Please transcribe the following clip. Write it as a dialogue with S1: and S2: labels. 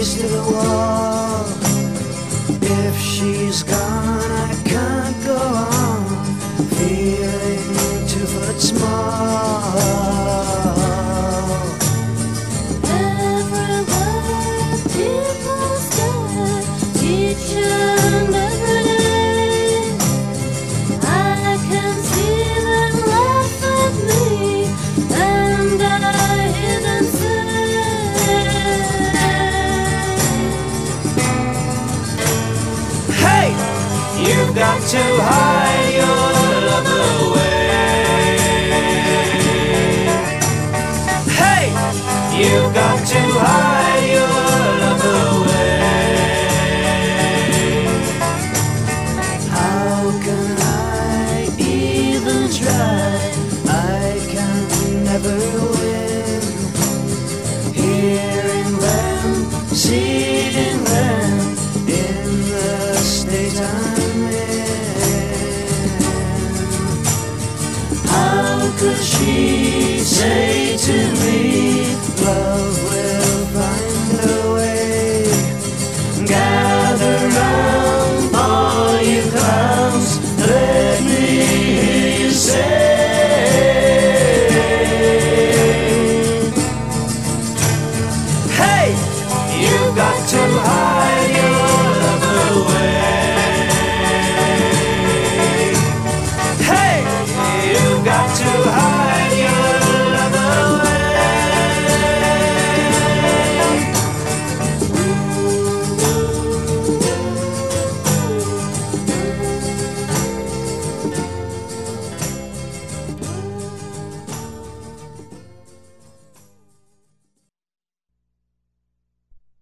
S1: face to the wall. If she's gone, I can't go on, feeling two foot small. You've got to hide your love away. Hey, you've got to hide How could